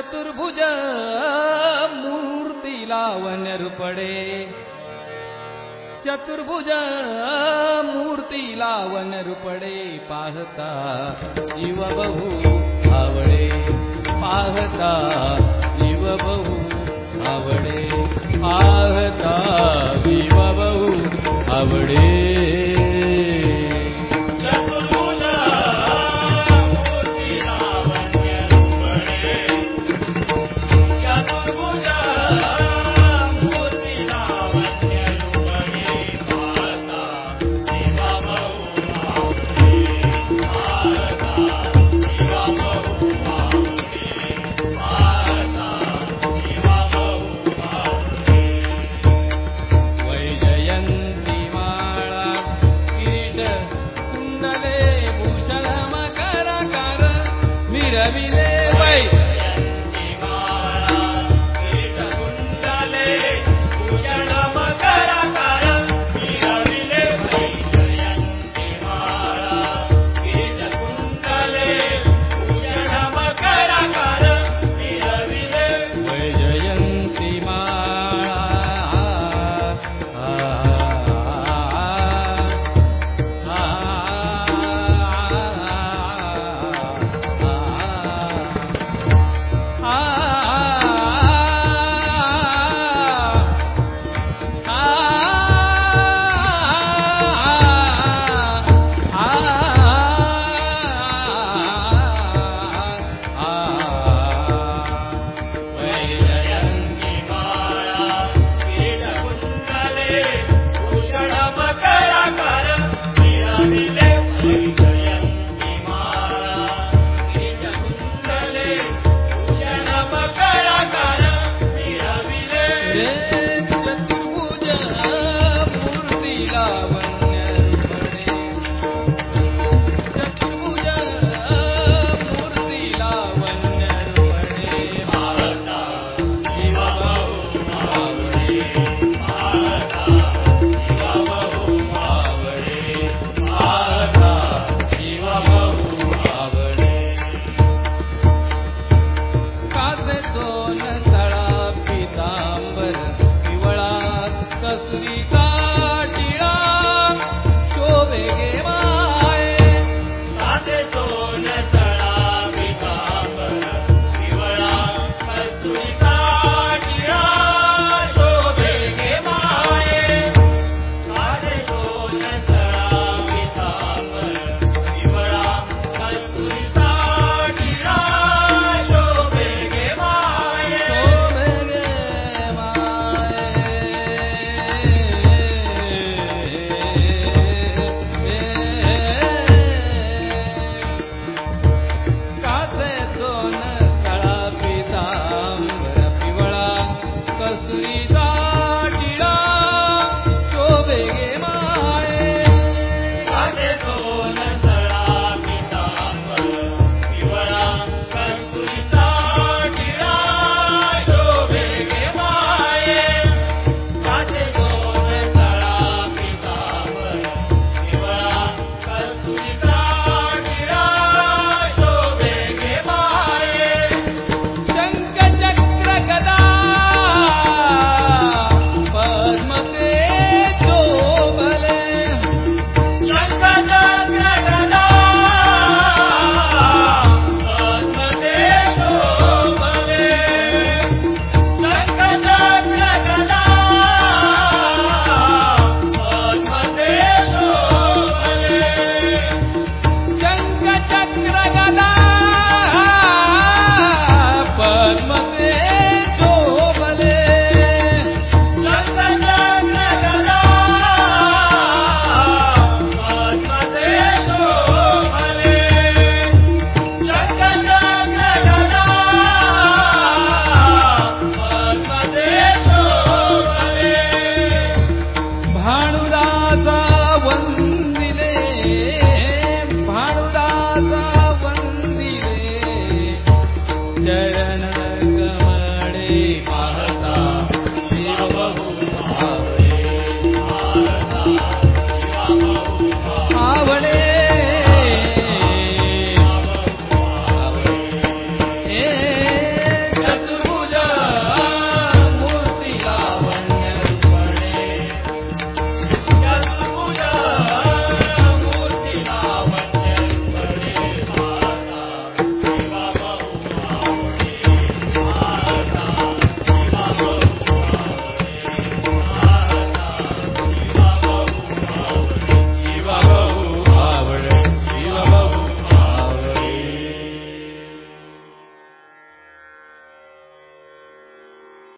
चतुर्भुज मूर्ति लावण्य रूपडे चतुर्भुज मूर्ती लावन रूपडे पाहता जीव बहु आवडे पाहता Yeah, I mean,